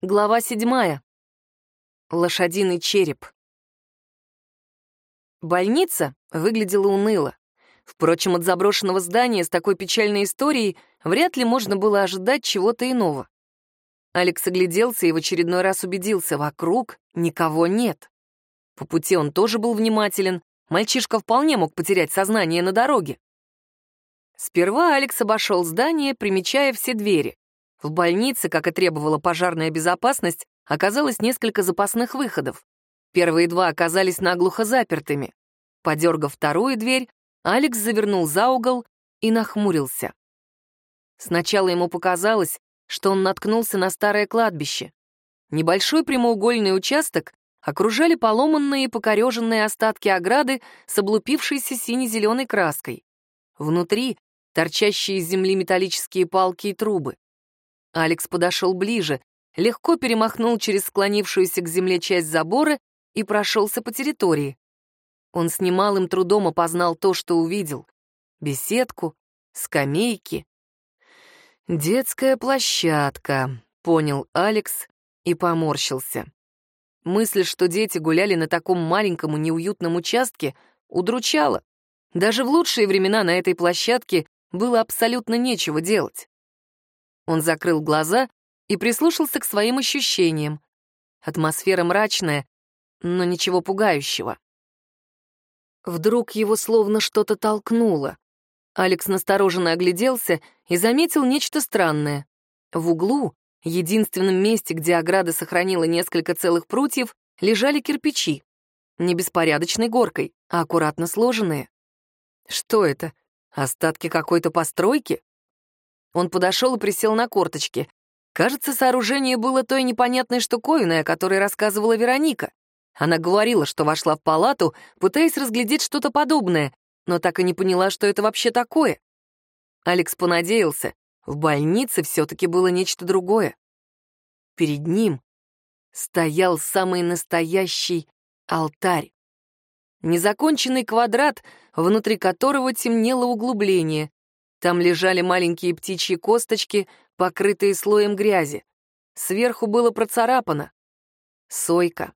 Глава седьмая. Лошадиный череп. Больница выглядела уныло. Впрочем, от заброшенного здания с такой печальной историей вряд ли можно было ожидать чего-то иного. Алекс огляделся и в очередной раз убедился, вокруг никого нет. По пути он тоже был внимателен, мальчишка вполне мог потерять сознание на дороге. Сперва Алекс обошел здание, примечая все двери. В больнице, как и требовала пожарная безопасность, оказалось несколько запасных выходов. Первые два оказались наглухо запертыми. Подергав вторую дверь, Алекс завернул за угол и нахмурился. Сначала ему показалось, что он наткнулся на старое кладбище. Небольшой прямоугольный участок окружали поломанные и покореженные остатки ограды с облупившейся сине-зеленой краской. Внутри — торчащие из земли металлические палки и трубы. Алекс подошел ближе, легко перемахнул через склонившуюся к земле часть забора и прошелся по территории. Он с немалым трудом опознал то, что увидел. Беседку, скамейки. «Детская площадка», — понял Алекс и поморщился. Мысль, что дети гуляли на таком маленьком и неуютном участке, удручала. Даже в лучшие времена на этой площадке было абсолютно нечего делать. Он закрыл глаза и прислушался к своим ощущениям. Атмосфера мрачная, но ничего пугающего. Вдруг его словно что-то толкнуло. Алекс настороженно огляделся и заметил нечто странное. В углу, единственном месте, где ограда сохранила несколько целых прутьев, лежали кирпичи. Не беспорядочной горкой, а аккуратно сложенные. Что это? Остатки какой-то постройки? Он подошел и присел на корточки. Кажется, сооружение было той непонятной штуковиной, о которой рассказывала Вероника. Она говорила, что вошла в палату, пытаясь разглядеть что-то подобное, но так и не поняла, что это вообще такое. Алекс понадеялся, в больнице все-таки было нечто другое. Перед ним стоял самый настоящий алтарь. Незаконченный квадрат, внутри которого темнело углубление. Там лежали маленькие птичьи косточки, покрытые слоем грязи. Сверху было процарапано. Сойка.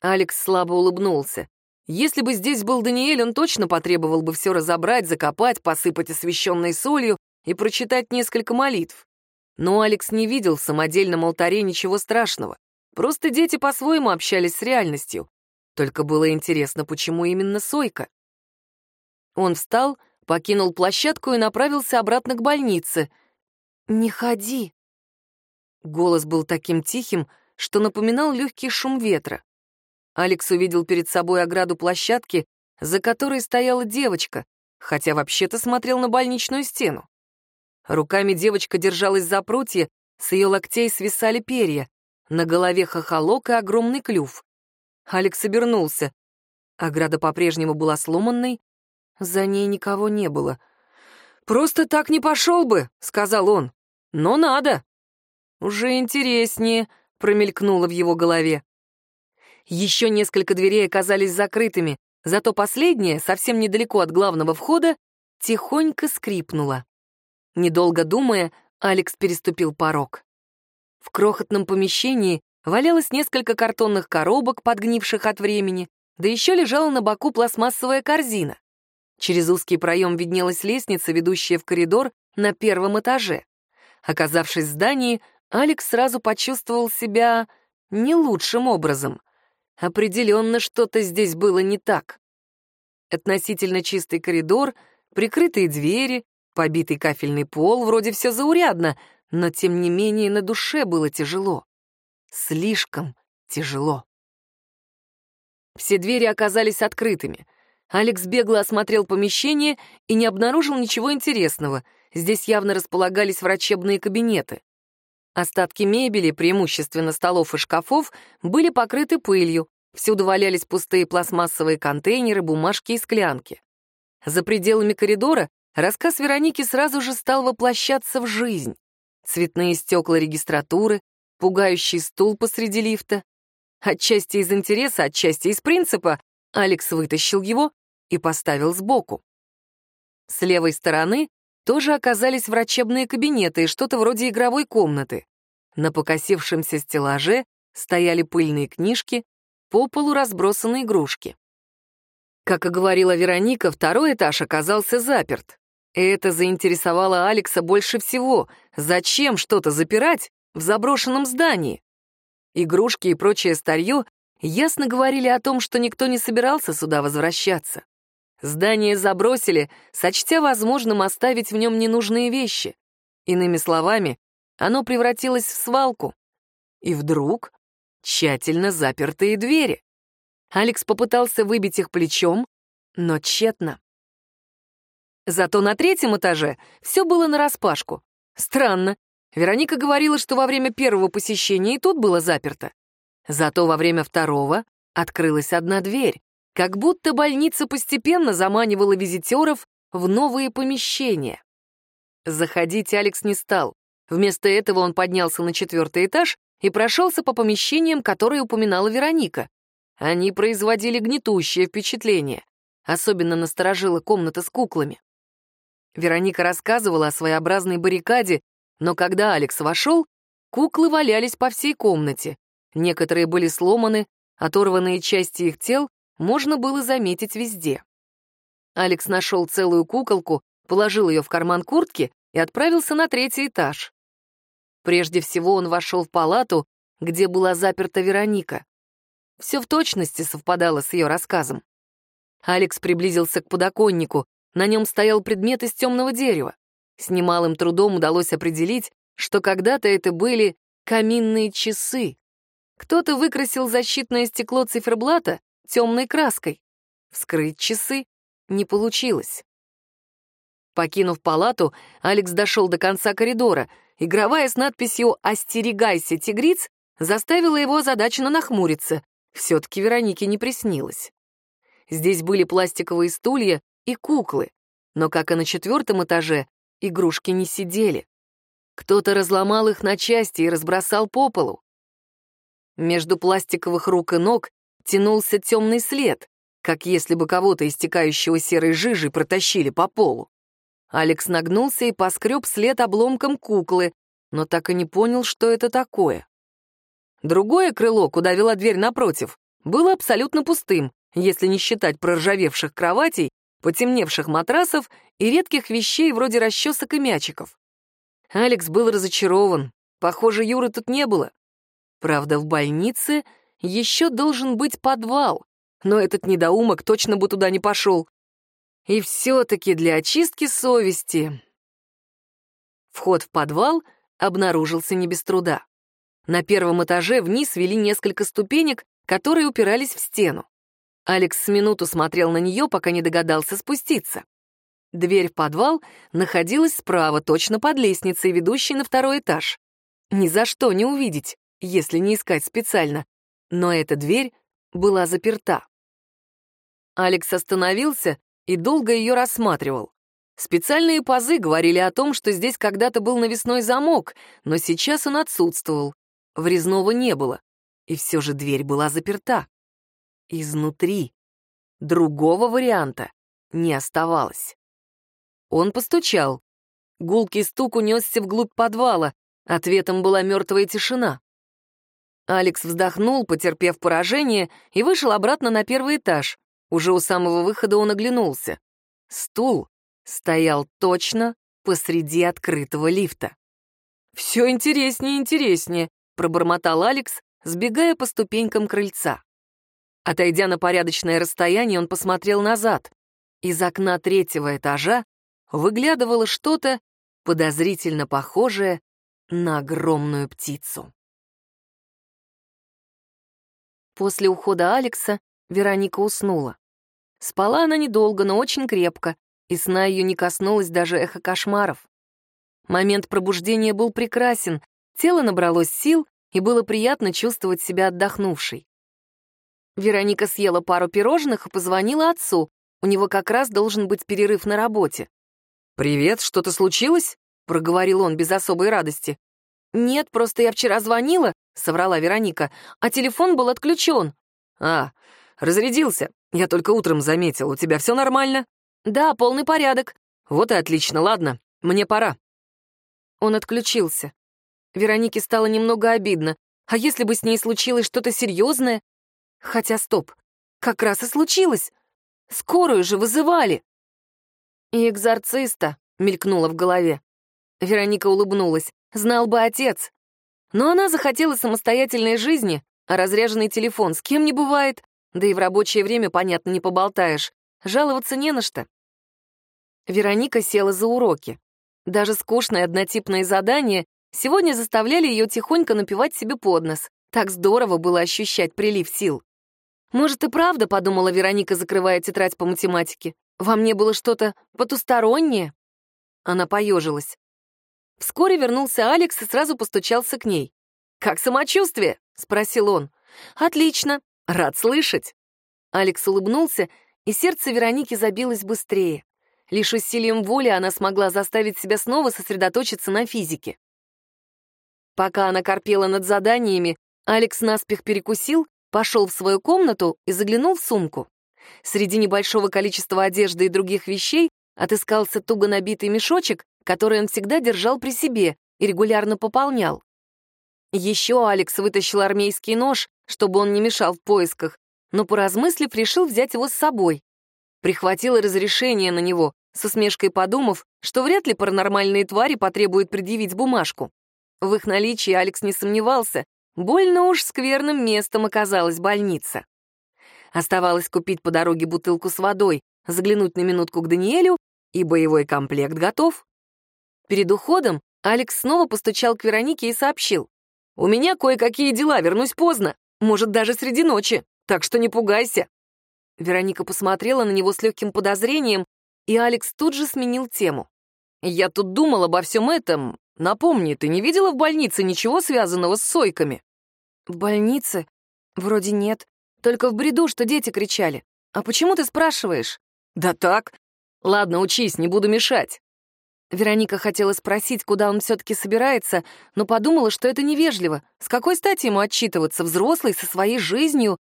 Алекс слабо улыбнулся. Если бы здесь был Даниэль, он точно потребовал бы все разобрать, закопать, посыпать освященной солью и прочитать несколько молитв. Но Алекс не видел в самодельном алтаре ничего страшного. Просто дети по-своему общались с реальностью. Только было интересно, почему именно Сойка. Он встал, покинул площадку и направился обратно к больнице. «Не ходи!» Голос был таким тихим, что напоминал легкий шум ветра. Алекс увидел перед собой ограду площадки, за которой стояла девочка, хотя вообще-то смотрел на больничную стену. Руками девочка держалась за прутья, с ее локтей свисали перья, на голове хохолок и огромный клюв. Алекс обернулся. Ограда по-прежнему была сломанной, за ней никого не было. «Просто так не пошел бы», — сказал он. «Но надо». «Уже интереснее», — промелькнуло в его голове. Еще несколько дверей оказались закрытыми, зато последняя, совсем недалеко от главного входа, тихонько скрипнула. Недолго думая, Алекс переступил порог. В крохотном помещении валялось несколько картонных коробок, подгнивших от времени, да еще лежала на боку пластмассовая корзина. Через узкий проем виднелась лестница, ведущая в коридор на первом этаже. Оказавшись в здании, Алекс сразу почувствовал себя не лучшим образом. Определенно что-то здесь было не так. Относительно чистый коридор, прикрытые двери, побитый кафельный пол, вроде все заурядно, но тем не менее на душе было тяжело. Слишком тяжело. Все двери оказались открытыми. Алекс бегло осмотрел помещение и не обнаружил ничего интересного. Здесь явно располагались врачебные кабинеты. Остатки мебели, преимущественно столов и шкафов, были покрыты пылью. Всюду валялись пустые пластмассовые контейнеры, бумажки и склянки. За пределами коридора рассказ Вероники сразу же стал воплощаться в жизнь. Цветные стекла регистратуры, пугающий стул посреди лифта. Отчасти из интереса, отчасти из принципа, Алекс вытащил его и поставил сбоку. С левой стороны тоже оказались врачебные кабинеты и что-то вроде игровой комнаты. На покосившемся стеллаже стояли пыльные книжки, по полу разбросаны игрушки. Как и говорила Вероника, второй этаж оказался заперт. И это заинтересовало Алекса больше всего. Зачем что-то запирать в заброшенном здании? Игрушки и прочее старье ясно говорили о том, что никто не собирался сюда возвращаться. Здание забросили, сочтя возможным оставить в нем ненужные вещи. Иными словами, оно превратилось в свалку. И вдруг тщательно запертые двери. Алекс попытался выбить их плечом, но тщетно. Зато на третьем этаже все было нараспашку. Странно. Вероника говорила, что во время первого посещения и тут было заперто. Зато во время второго открылась одна дверь, как будто больница постепенно заманивала визитеров в новые помещения. Заходить Алекс не стал. Вместо этого он поднялся на четвертый этаж и прошелся по помещениям, которые упоминала Вероника. Они производили гнетущее впечатление. Особенно насторожила комната с куклами. Вероника рассказывала о своеобразной баррикаде, но когда Алекс вошел, куклы валялись по всей комнате. Некоторые были сломаны, оторванные части их тел можно было заметить везде. Алекс нашел целую куколку, положил ее в карман куртки и отправился на третий этаж. Прежде всего он вошел в палату, где была заперта Вероника. Все в точности совпадало с ее рассказом. Алекс приблизился к подоконнику. На нем стоял предмет из темного дерева. С немалым трудом удалось определить, что когда-то это были каминные часы. Кто-то выкрасил защитное стекло циферблата темной краской. Вскрыть часы не получилось. Покинув палату, Алекс дошел до конца коридора. Игровая с надписью «Остерегайся, тигриц» заставила его озадаченно нахмуриться. Все-таки Веронике не приснилось. Здесь были пластиковые стулья и куклы, но, как и на четвертом этаже, игрушки не сидели. Кто-то разломал их на части и разбросал по полу. Между пластиковых рук и ног тянулся темный след, как если бы кого-то, истекающего серой жижей, протащили по полу. Алекс нагнулся и поскреб след обломком куклы, но так и не понял, что это такое. Другое крыло, куда вела дверь напротив, было абсолютно пустым, если не считать проржавевших кроватей, потемневших матрасов и редких вещей вроде расчесок и мячиков. Алекс был разочарован. Похоже, Юры тут не было. Правда, в больнице еще должен быть подвал, но этот недоумок точно бы туда не пошел. И все-таки для очистки совести... Вход в подвал обнаружился не без труда. На первом этаже вниз вели несколько ступенек, которые упирались в стену. Алекс с минуту смотрел на нее, пока не догадался спуститься. Дверь в подвал находилась справа, точно под лестницей, ведущей на второй этаж. Ни за что не увидеть, если не искать специально. Но эта дверь была заперта. Алекс остановился и долго ее рассматривал. Специальные пазы говорили о том, что здесь когда-то был навесной замок, но сейчас он отсутствовал. Врезного не было. И все же дверь была заперта. Изнутри. Другого варианта не оставалось. Он постучал. Гулкий стук унесся вглубь подвала. Ответом была мертвая тишина. Алекс вздохнул, потерпев поражение, и вышел обратно на первый этаж. Уже у самого выхода он оглянулся. Стул стоял точно посреди открытого лифта. «Все интереснее и интереснее», — пробормотал Алекс, сбегая по ступенькам крыльца. Отойдя на порядочное расстояние, он посмотрел назад. Из окна третьего этажа выглядывало что-то подозрительно похожее на огромную птицу. После ухода Алекса Вероника уснула. Спала она недолго, но очень крепко, и сна ее не коснулось даже эхо кошмаров. Момент пробуждения был прекрасен, тело набралось сил, и было приятно чувствовать себя отдохнувшей. Вероника съела пару пирожных и позвонила отцу. У него как раз должен быть перерыв на работе. «Привет, что-то случилось?» — проговорил он без особой радости. «Нет, просто я вчера звонила», — соврала Вероника, «а телефон был отключен». «А, разрядился. Я только утром заметил. У тебя все нормально?» «Да, полный порядок». «Вот и отлично, ладно, мне пора». Он отключился. Веронике стало немного обидно. А если бы с ней случилось что-то серьезное? Хотя стоп, как раз и случилось. Скорую же вызывали. И экзорциста мелькнуло в голове. Вероника улыбнулась. Знал бы отец. Но она захотела самостоятельной жизни, а разряженный телефон с кем не бывает, да и в рабочее время, понятно, не поболтаешь. Жаловаться не на что. Вероника села за уроки. Даже скучные однотипные задания сегодня заставляли ее тихонько напевать себе под нос. Так здорово было ощущать прилив сил. «Может, и правда», — подумала Вероника, закрывая тетрадь по математике. «Во мне было что-то потустороннее?» Она поежилась. Вскоре вернулся Алекс и сразу постучался к ней. «Как самочувствие?» — спросил он. «Отлично. Рад слышать». Алекс улыбнулся, и сердце Вероники забилось быстрее. Лишь усилием воли она смогла заставить себя снова сосредоточиться на физике. Пока она корпела над заданиями, Алекс наспех перекусил, пошел в свою комнату и заглянул в сумку. Среди небольшого количества одежды и других вещей отыскался туго набитый мешочек, который он всегда держал при себе и регулярно пополнял. Еще Алекс вытащил армейский нож, чтобы он не мешал в поисках, но, поразмыслив, решил взять его с собой прихватила разрешение на него, с усмешкой подумав, что вряд ли паранормальные твари потребуют предъявить бумажку. В их наличии Алекс не сомневался, больно уж скверным местом оказалась больница. Оставалось купить по дороге бутылку с водой, заглянуть на минутку к Даниэлю, и боевой комплект готов. Перед уходом Алекс снова постучал к Веронике и сообщил. «У меня кое-какие дела, вернусь поздно, может, даже среди ночи, так что не пугайся». Вероника посмотрела на него с легким подозрением, и Алекс тут же сменил тему. «Я тут думал обо всем этом. Напомни, ты не видела в больнице ничего связанного с сойками?» «В больнице? Вроде нет. Только в бреду, что дети кричали. А почему ты спрашиваешь?» «Да так. Ладно, учись, не буду мешать». Вероника хотела спросить, куда он все-таки собирается, но подумала, что это невежливо. С какой стати ему отчитываться, взрослый, со своей жизнью,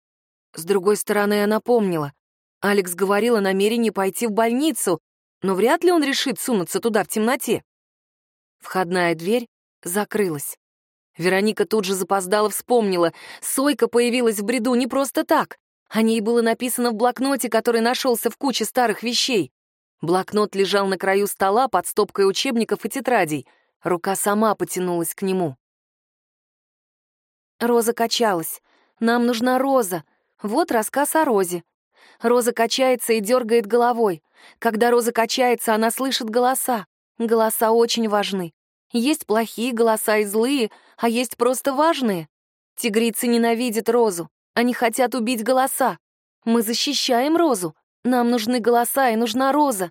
с другой стороны, она помнила. Алекс говорил о намерении пойти в больницу, но вряд ли он решит сунуться туда в темноте. Входная дверь закрылась. Вероника тут же запоздала, вспомнила. Сойка появилась в бреду не просто так. О ней было написано в блокноте, который нашелся в куче старых вещей. Блокнот лежал на краю стола под стопкой учебников и тетрадей. Рука сама потянулась к нему. Роза качалась. «Нам нужна Роза», вот рассказ о Розе. Роза качается и дергает головой. Когда Роза качается, она слышит голоса. Голоса очень важны. Есть плохие голоса и злые, а есть просто важные. Тигрицы ненавидят Розу. Они хотят убить голоса. Мы защищаем Розу. Нам нужны голоса и нужна Роза.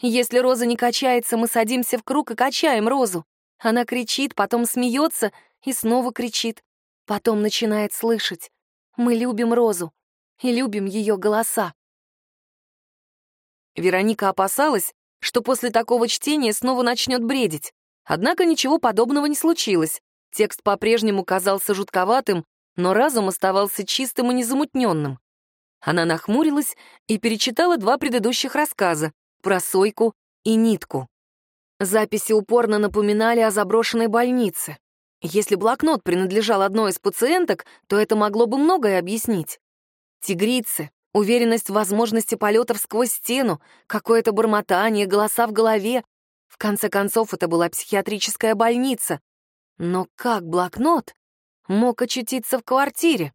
Если Роза не качается, мы садимся в круг и качаем Розу. Она кричит, потом смеется и снова кричит. Потом начинает слышать. Мы любим Розу и любим ее голоса. Вероника опасалась, что после такого чтения снова начнет бредить. Однако ничего подобного не случилось. Текст по-прежнему казался жутковатым, но разум оставался чистым и незамутненным. Она нахмурилась и перечитала два предыдущих рассказа про Сойку и Нитку. Записи упорно напоминали о заброшенной больнице. Если блокнот принадлежал одной из пациенток, то это могло бы многое объяснить. Тигрицы, уверенность в возможности полетов сквозь стену, какое-то бормотание, голоса в голове. В конце концов, это была психиатрическая больница. Но как блокнот мог очутиться в квартире?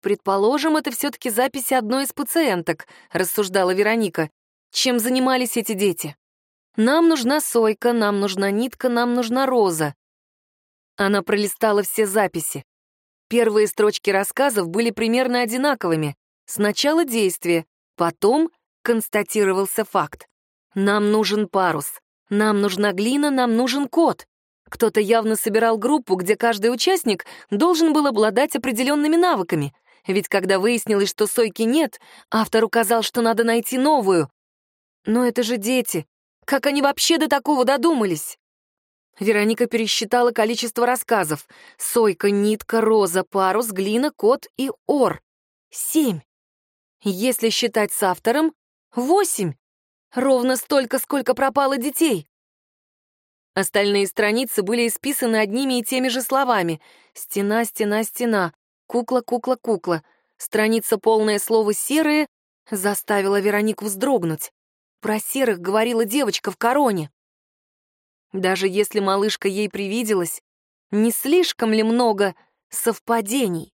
«Предположим, это все-таки записи одной из пациенток», — рассуждала Вероника. «Чем занимались эти дети? Нам нужна сойка, нам нужна нитка, нам нужна роза. Она пролистала все записи. Первые строчки рассказов были примерно одинаковыми. Сначала действие, потом констатировался факт. Нам нужен парус, нам нужна глина, нам нужен кот. Кто-то явно собирал группу, где каждый участник должен был обладать определенными навыками. Ведь когда выяснилось, что Сойки нет, автор указал, что надо найти новую. Но это же дети. Как они вообще до такого додумались? Вероника пересчитала количество рассказов. Сойка, нитка, роза, парус, глина, кот и ор. Семь. Если считать с автором, восемь. Ровно столько, сколько пропало детей. Остальные страницы были исписаны одними и теми же словами. «Стена, стена, стена. Кукла, кукла, кукла». Страница, полная слова «серые», заставила Веронику вздрогнуть. Про серых говорила девочка в короне. Даже если малышка ей привиделась, не слишком ли много совпадений?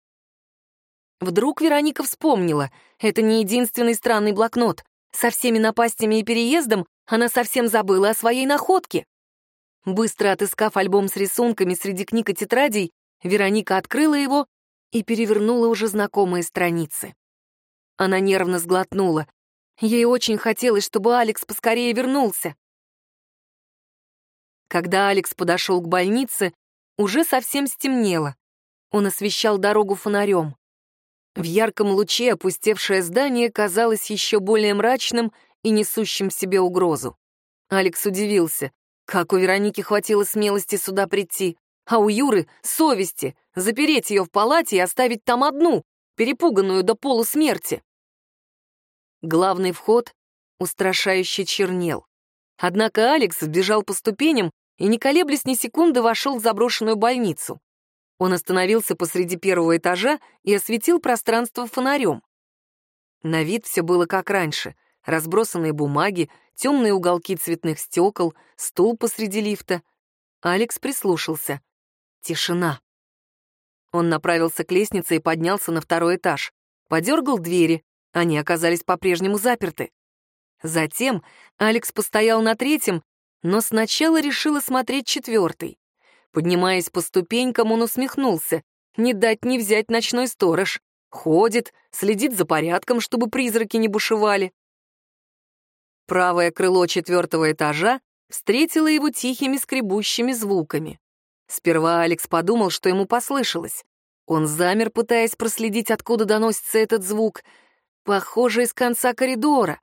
Вдруг Вероника вспомнила, это не единственный странный блокнот. Со всеми напастями и переездом она совсем забыла о своей находке. Быстро отыскав альбом с рисунками среди книг и тетрадей, Вероника открыла его и перевернула уже знакомые страницы. Она нервно сглотнула. Ей очень хотелось, чтобы Алекс поскорее вернулся. Когда Алекс подошел к больнице, уже совсем стемнело. Он освещал дорогу фонарем. В ярком луче опустевшее здание казалось еще более мрачным и несущим себе угрозу. Алекс удивился. Как у Вероники хватило смелости сюда прийти, а у Юры — совести запереть ее в палате и оставить там одну, перепуганную до полусмерти. Главный вход устрашающе чернел. Однако Алекс сбежал по ступеням и, не колеблясь ни секунды, вошел в заброшенную больницу. Он остановился посреди первого этажа и осветил пространство фонарем. На вид все было как раньше. Разбросанные бумаги, темные уголки цветных стекол, стул посреди лифта. Алекс прислушался. Тишина. Он направился к лестнице и поднялся на второй этаж. Подергал двери, они оказались по-прежнему заперты. Затем Алекс постоял на третьем, но сначала решил осмотреть четвертый. Поднимаясь по ступенькам, он усмехнулся. Не дать не взять ночной сторож. Ходит, следит за порядком, чтобы призраки не бушевали. Правое крыло четвертого этажа встретило его тихими скребущими звуками. Сперва Алекс подумал, что ему послышалось. Он замер, пытаясь проследить, откуда доносится этот звук. Похоже, из конца коридора.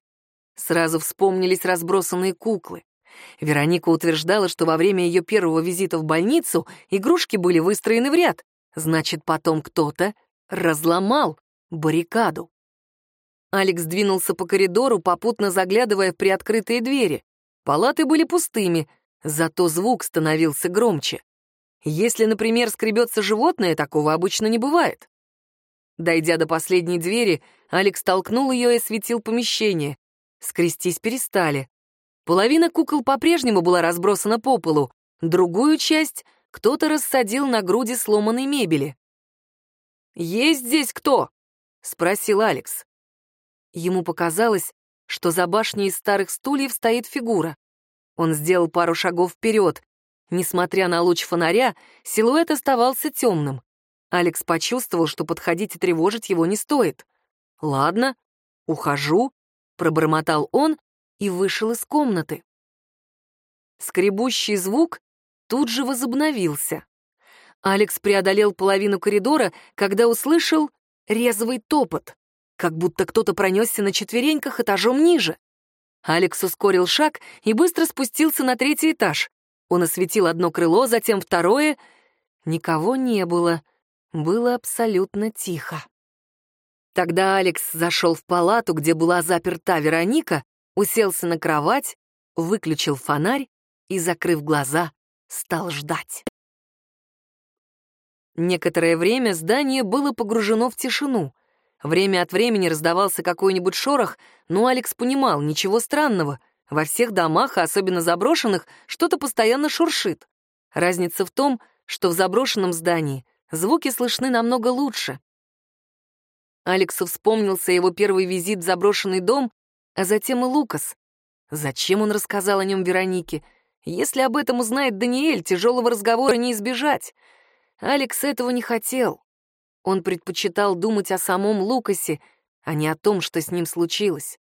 Сразу вспомнились разбросанные куклы. Вероника утверждала, что во время ее первого визита в больницу игрушки были выстроены в ряд. Значит, потом кто-то разломал баррикаду. Алекс двинулся по коридору, попутно заглядывая в приоткрытые двери. Палаты были пустыми, зато звук становился громче. Если, например, скребется животное, такого обычно не бывает. Дойдя до последней двери, Алекс толкнул ее и осветил помещение. Скрестись перестали. Половина кукол по-прежнему была разбросана по полу, другую часть кто-то рассадил на груди сломанной мебели. «Есть здесь кто?» — спросил Алекс. Ему показалось, что за башней из старых стульев стоит фигура. Он сделал пару шагов вперед. Несмотря на луч фонаря, силуэт оставался темным. Алекс почувствовал, что подходить и тревожить его не стоит. «Ладно, ухожу», — пробормотал он и вышел из комнаты. Скребущий звук тут же возобновился. Алекс преодолел половину коридора, когда услышал резвый топот, как будто кто-то пронесся на четвереньках этажом ниже. Алекс ускорил шаг и быстро спустился на третий этаж. Он осветил одно крыло, затем второе. Никого не было. Было абсолютно тихо. Тогда Алекс зашел в палату, где была заперта Вероника, уселся на кровать, выключил фонарь и, закрыв глаза, стал ждать. Некоторое время здание было погружено в тишину. Время от времени раздавался какой-нибудь шорох, но Алекс понимал, ничего странного. Во всех домах, а особенно заброшенных, что-то постоянно шуршит. Разница в том, что в заброшенном здании звуки слышны намного лучше. Алексу вспомнился его первый визит в заброшенный дом а затем и Лукас. Зачем он рассказал о нем Веронике? Если об этом узнает Даниэль, тяжелого разговора не избежать. Алекс этого не хотел. Он предпочитал думать о самом Лукасе, а не о том, что с ним случилось.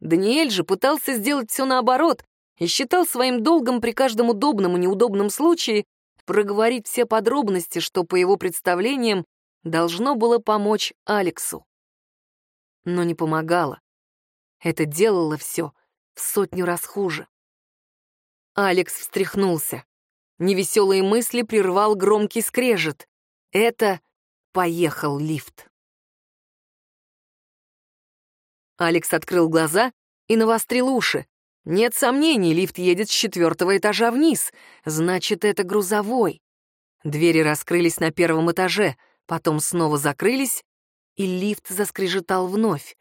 Даниэль же пытался сделать все наоборот и считал своим долгом при каждом удобном и неудобном случае проговорить все подробности, что, по его представлениям, должно было помочь Алексу. Но не помогало. Это делало все в сотню раз хуже. Алекс встряхнулся. Невеселые мысли прервал громкий скрежет. Это поехал лифт. Алекс открыл глаза и навострил уши. Нет сомнений, лифт едет с четвертого этажа вниз. Значит, это грузовой. Двери раскрылись на первом этаже, потом снова закрылись, и лифт заскрежетал вновь.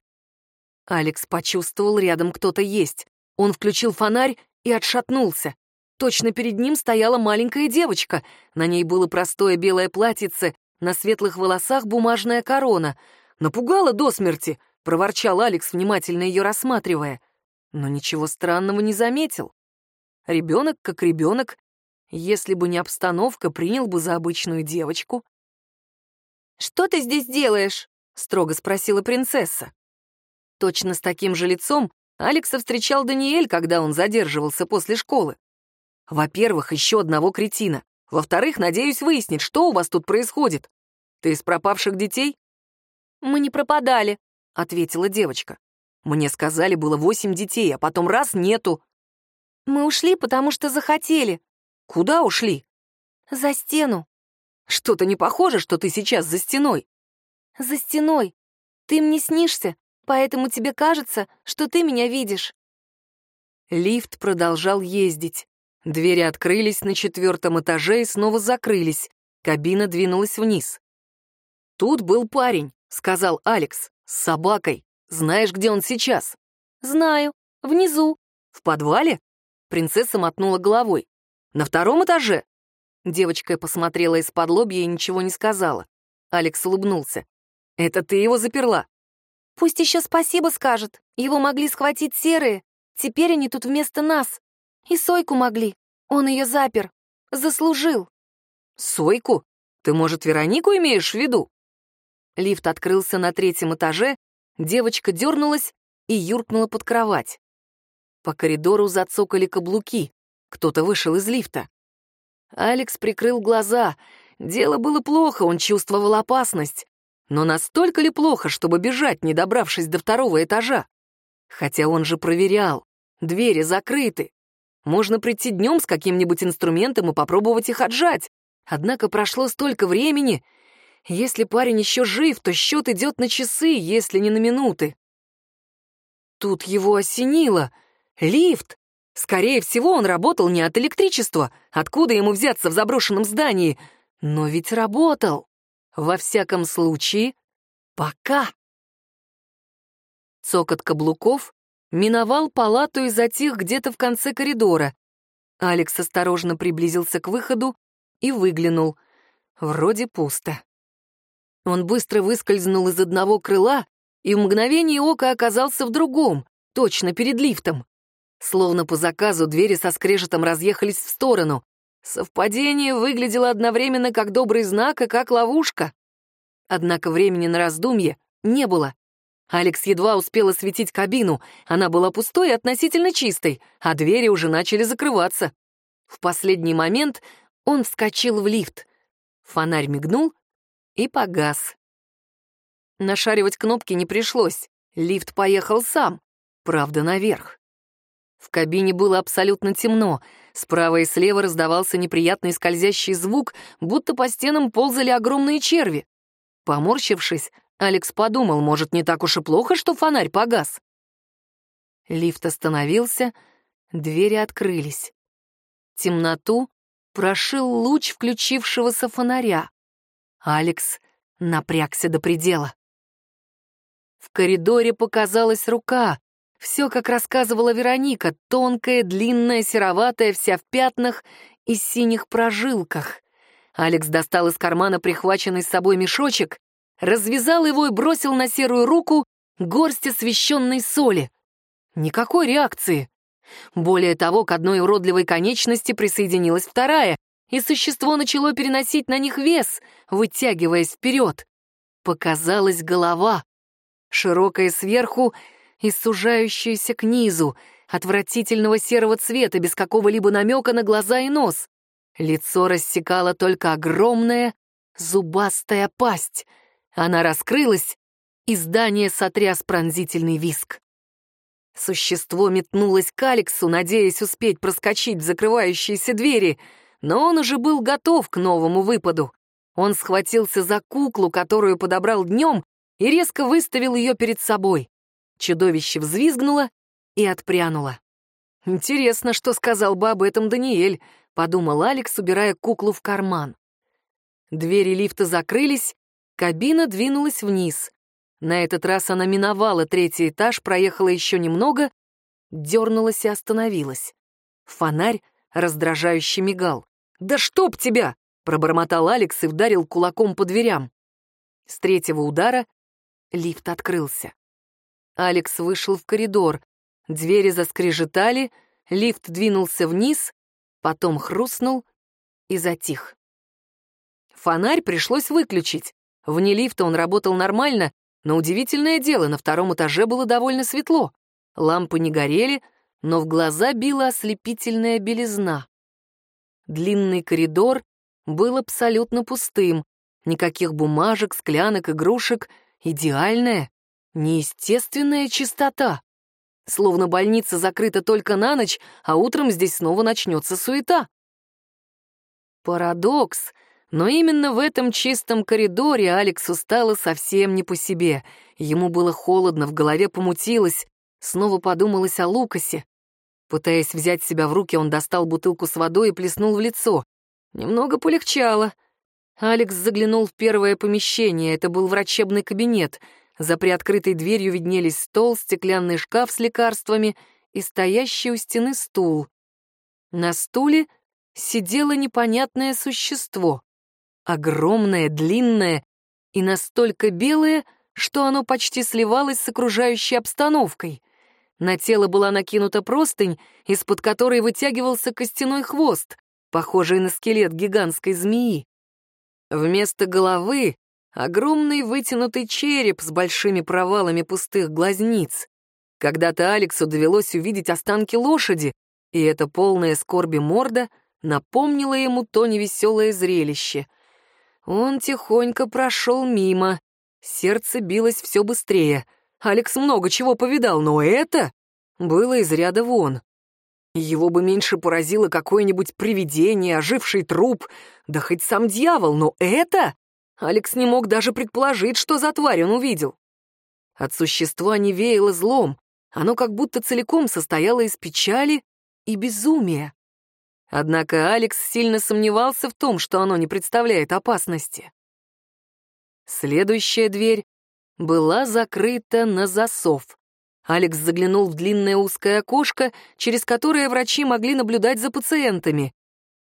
Алекс почувствовал, рядом кто-то есть. Он включил фонарь и отшатнулся. Точно перед ним стояла маленькая девочка. На ней было простое белое платьице, на светлых волосах бумажная корона. Напугала до смерти, проворчал Алекс, внимательно ее рассматривая но ничего странного не заметил. Ребенок как ребенок, если бы не обстановка, принял бы за обычную девочку. «Что ты здесь делаешь?» — строго спросила принцесса. Точно с таким же лицом Алекса встречал Даниэль, когда он задерживался после школы. Во-первых, еще одного кретина. Во-вторых, надеюсь выяснить, что у вас тут происходит. Ты из пропавших детей? Мы не пропадали, ответила девочка. Мне сказали, было восемь детей, а потом раз — нету. Мы ушли, потому что захотели. Куда ушли? За стену. Что-то не похоже, что ты сейчас за стеной. За стеной. Ты мне снишься, поэтому тебе кажется, что ты меня видишь. Лифт продолжал ездить. Двери открылись на четвертом этаже и снова закрылись. Кабина двинулась вниз. «Тут был парень», — сказал Алекс, — «с собакой». Знаешь, где он сейчас?» «Знаю. Внизу». «В подвале?» Принцесса мотнула головой. «На втором этаже?» Девочка посмотрела из-под лобья и ничего не сказала. Алекс улыбнулся. «Это ты его заперла?» «Пусть еще спасибо скажет. Его могли схватить серые. Теперь они тут вместо нас. И Сойку могли. Он ее запер. Заслужил». «Сойку? Ты, может, Веронику имеешь в виду?» Лифт открылся на третьем этаже, Девочка дернулась и юркнула под кровать. По коридору зацокали каблуки. Кто-то вышел из лифта. Алекс прикрыл глаза. Дело было плохо, он чувствовал опасность. Но настолько ли плохо, чтобы бежать, не добравшись до второго этажа? Хотя он же проверял. Двери закрыты. Можно прийти днем с каким-нибудь инструментом и попробовать их отжать. Однако прошло столько времени, если парень еще жив, то счет идет на часы, если не на минуты. Тут его осенило. Лифт! Скорее всего, он работал не от электричества. Откуда ему взяться в заброшенном здании? Но ведь работал. Во всяком случае, пока. Цокот каблуков миновал палату и затих где-то в конце коридора. Алекс осторожно приблизился к выходу и выглянул. Вроде пусто. Он быстро выскользнул из одного крыла и в мгновение ока оказался в другом, точно перед лифтом. Словно по заказу двери со скрежетом разъехались в сторону. Совпадение выглядело одновременно как добрый знак и как ловушка. Однако времени на раздумье не было. Алекс едва успел осветить кабину, она была пустой и относительно чистой, а двери уже начали закрываться. В последний момент он вскочил в лифт. Фонарь мигнул, и погас. Нашаривать кнопки не пришлось. Лифт поехал сам, правда, наверх. В кабине было абсолютно темно. Справа и слева раздавался неприятный скользящий звук, будто по стенам ползали огромные черви. Поморщившись, Алекс подумал, может, не так уж и плохо, что фонарь погас. Лифт остановился, двери открылись. Темноту прошил луч включившегося фонаря. Алекс напрягся до предела. В коридоре показалась рука. Все, как рассказывала Вероника, тонкая, длинная, сероватая, вся в пятнах и синих прожилках. Алекс достал из кармана прихваченный с собой мешочек, развязал его и бросил на серую руку горсть освещенной соли. Никакой реакции. Более того, к одной уродливой конечности присоединилась вторая, и существо начало переносить на них вес, вытягиваясь вперед. Показалась голова, широкая сверху и сужающаяся к низу, отвратительного серого цвета, без какого-либо намека на глаза и нос. Лицо рассекала только огромная зубастая пасть. Она раскрылась, и здание сотряс пронзительный виск. Существо метнулось к Алексу, надеясь успеть проскочить в закрывающиеся двери — но он уже был готов к новому выпаду. Он схватился за куклу, которую подобрал днем, и резко выставил ее перед собой. Чудовище взвизгнуло и отпрянуло. Интересно, что сказал бы об этом Даниэль, подумал Алекс, убирая куклу в карман. Двери лифта закрылись, кабина двинулась вниз. На этот раз она миновала третий этаж, проехала еще немного, дернулась и остановилась. Фонарь раздражающе мигал. «Да чтоб тебя!» — пробормотал Алекс и вдарил кулаком по дверям. С третьего удара лифт открылся. Алекс вышел в коридор. Двери заскрежетали, лифт двинулся вниз, потом хрустнул и затих. Фонарь пришлось выключить. Вне лифта он работал нормально, но удивительное дело, на втором этаже было довольно светло. Лампы не горели, но в глаза била ослепительная белизна. Длинный коридор был абсолютно пустым. Никаких бумажек, склянок, игрушек. Идеальная, неестественная чистота. Словно больница закрыта только на ночь, а утром здесь снова начнется суета. Парадокс, но именно в этом чистом коридоре Алексу стало совсем не по себе. Ему было холодно, в голове помутилось. Снова подумалось о Лукасе. Пытаясь взять себя в руки, он достал бутылку с водой и плеснул в лицо. Немного полегчало. Алекс заглянул в первое помещение, это был врачебный кабинет. За приоткрытой дверью виднелись стол, стеклянный шкаф с лекарствами и стоящий у стены стул. На стуле сидело непонятное существо. Огромное, длинное и настолько белое, что оно почти сливалось с окружающей обстановкой. На тело была накинута простынь, из-под которой вытягивался костяной хвост, похожий на скелет гигантской змеи. Вместо головы — огромный вытянутый череп с большими провалами пустых глазниц. Когда-то Алексу довелось увидеть останки лошади, и эта полная скорби морда напомнила ему то невеселое зрелище. Он тихонько прошел мимо. Сердце билось все быстрее. Алекс много чего повидал, но это было из ряда вон. Его бы меньше поразило какое-нибудь привидение, оживший труп, да хоть сам дьявол, но это... Алекс не мог даже предположить, что за тварь он увидел. От существа не веяло злом, оно как будто целиком состояло из печали и безумия. Однако Алекс сильно сомневался в том, что оно не представляет опасности. Следующая дверь была закрыта на засов. Алекс заглянул в длинное узкое окошко, через которое врачи могли наблюдать за пациентами,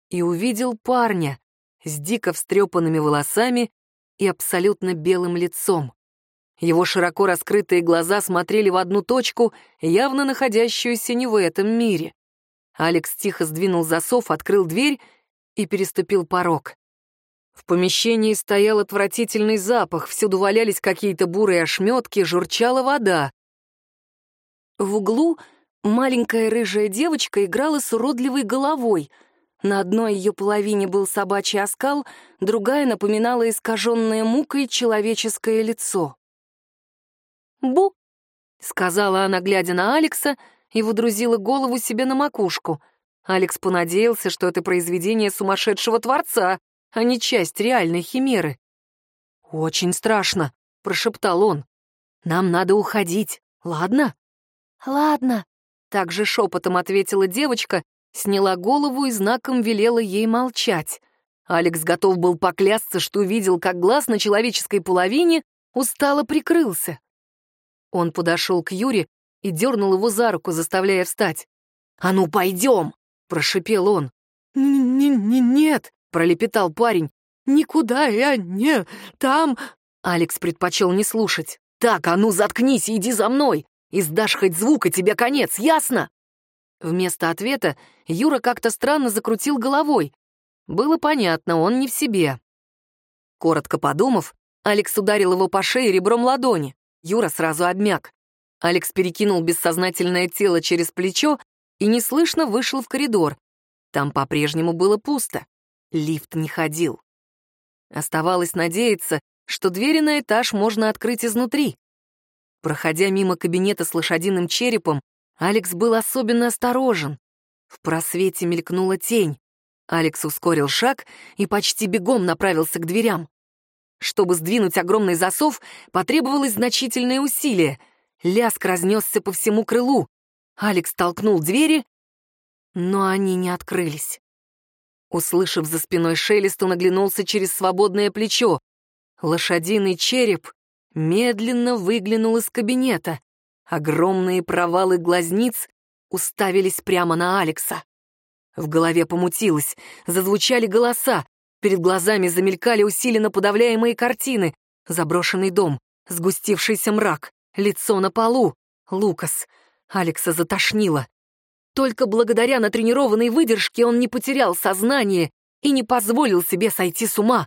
и увидел парня с дико встрепанными волосами и абсолютно белым лицом. Его широко раскрытые глаза смотрели в одну точку, явно находящуюся не в этом мире. Алекс тихо сдвинул засов, открыл дверь и переступил порог. В помещении стоял отвратительный запах, всюду валялись какие-то бурые ошметки, журчала вода. В углу маленькая рыжая девочка играла с уродливой головой. На одной ее половине был собачий оскал, другая напоминала искаженное мукой человеческое лицо. «Бу!» — сказала она, глядя на Алекса, и водрузила голову себе на макушку. Алекс понадеялся, что это произведение сумасшедшего творца, а не часть реальной химеры. «Очень страшно», — прошептал он. «Нам надо уходить, ладно?» «Ладно», — также шепотом ответила девочка, сняла голову и знаком велела ей молчать. Алекс готов был поклясться, что увидел, как глаз на человеческой половине устало прикрылся. Он подошел к Юре и дернул его за руку, заставляя встать. «А ну, пойдем!» — прошипел он. «Н-н-нет!» — пролепетал парень. «Никуда я не... там...» Алекс предпочел не слушать. «Так, а ну заткнись и иди за мной! Издашь хоть звук, и тебе конец, ясно?» Вместо ответа Юра как-то странно закрутил головой. Было понятно, он не в себе. Коротко подумав, Алекс ударил его по шее ребром ладони. Юра сразу обмяк. Алекс перекинул бессознательное тело через плечо и неслышно вышел в коридор. Там по-прежнему было пусто. Лифт не ходил. Оставалось надеяться, что двери на этаж можно открыть изнутри. Проходя мимо кабинета с лошадиным черепом, Алекс был особенно осторожен. В просвете мелькнула тень. Алекс ускорил шаг и почти бегом направился к дверям. Чтобы сдвинуть огромный засов, потребовалось значительное усилие. Ляск разнесся по всему крылу. Алекс толкнул двери но они не открылись. Услышав за спиной шелест, он оглянулся через свободное плечо. Лошадиный череп медленно выглянул из кабинета. Огромные провалы глазниц уставились прямо на Алекса. В голове помутилось, зазвучали голоса, перед глазами замелькали усиленно подавляемые картины. Заброшенный дом, сгустившийся мрак, лицо на полу. Лукас. Алекса затошнило. Только благодаря натренированной выдержке он не потерял сознание и не позволил себе сойти с ума.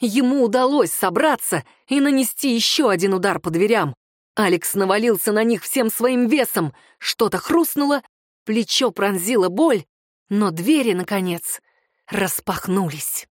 Ему удалось собраться и нанести еще один удар по дверям. Алекс навалился на них всем своим весом, что-то хрустнуло, плечо пронзило боль, но двери, наконец, распахнулись.